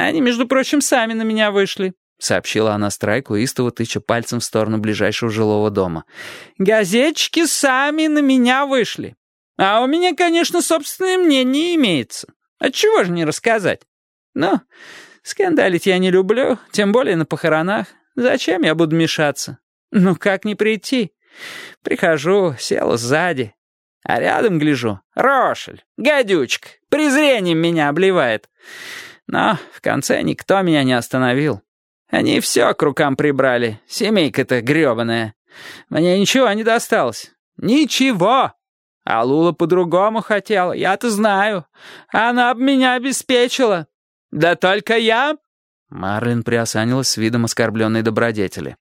Они, между прочим, сами на меня вышли», — сообщила она Страйку, истово тыча пальцем в сторону ближайшего жилого дома. «Газетчики сами на меня вышли. А у меня, конечно, собственное мнение имеется. Отчего же не рассказать? Ну, скандалить я не люблю, тем более на похоронах. Зачем я буду мешаться? Ну, как не прийти? Прихожу, села сзади, а рядом гляжу. Рошель, гадючка, презрением меня обливает. Но в конце никто меня не остановил. Они все к рукам прибрали, семейка-то грёбаная. Мне ничего не досталось. Ничего. А Лула по-другому хотела, я-то знаю. Она об меня обеспечила. Да только я...» Марлин приосанилась с видом оскорбленной добродетели.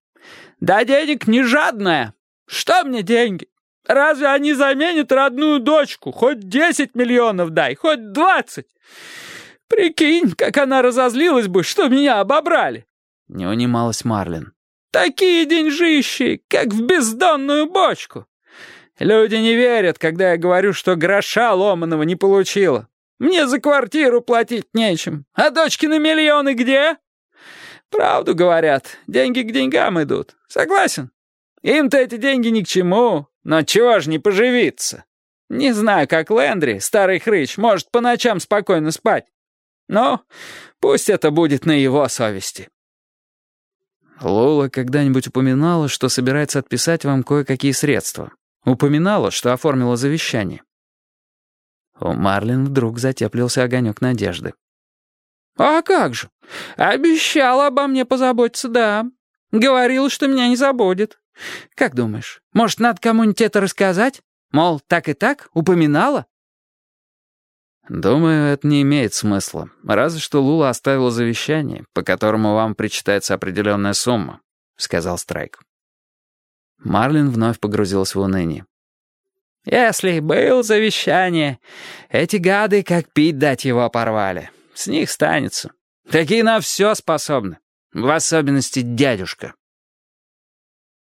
«Да денег не жадная. Что мне деньги? Разве они заменят родную дочку? Хоть десять миллионов дай, хоть двадцать. Прикинь, как она разозлилась бы, что меня обобрали. Не унималась Марлин. Такие деньжищи, как в бездонную бочку. Люди не верят, когда я говорю, что гроша ломаного не получила. Мне за квартиру платить нечем. А дочки на миллионы где? Правду говорят, деньги к деньгам идут. Согласен? Им-то эти деньги ни к чему, но чего ж не поживиться? Не знаю, как Лэндри, старый хрыч, может по ночам спокойно спать. Но пусть это будет на его совести. Лола когда-нибудь упоминала, что собирается отписать вам кое-какие средства. Упоминала, что оформила завещание. У Марлин вдруг затеплился огонек надежды. «А как же? Обещала обо мне позаботиться, да. Говорила, что меня не забудет. Как думаешь, может, надо кому-нибудь это рассказать? Мол, так и так, упоминала?» «Думаю, это не имеет смысла. Разве что Лула оставила завещание, по которому вам причитается определенная сумма», — сказал Страйк. Марлин вновь погрузилась в уныние. «Если был завещание, эти гады как пить дать его порвали. С них станется. Такие на все способны. В особенности дядюшка».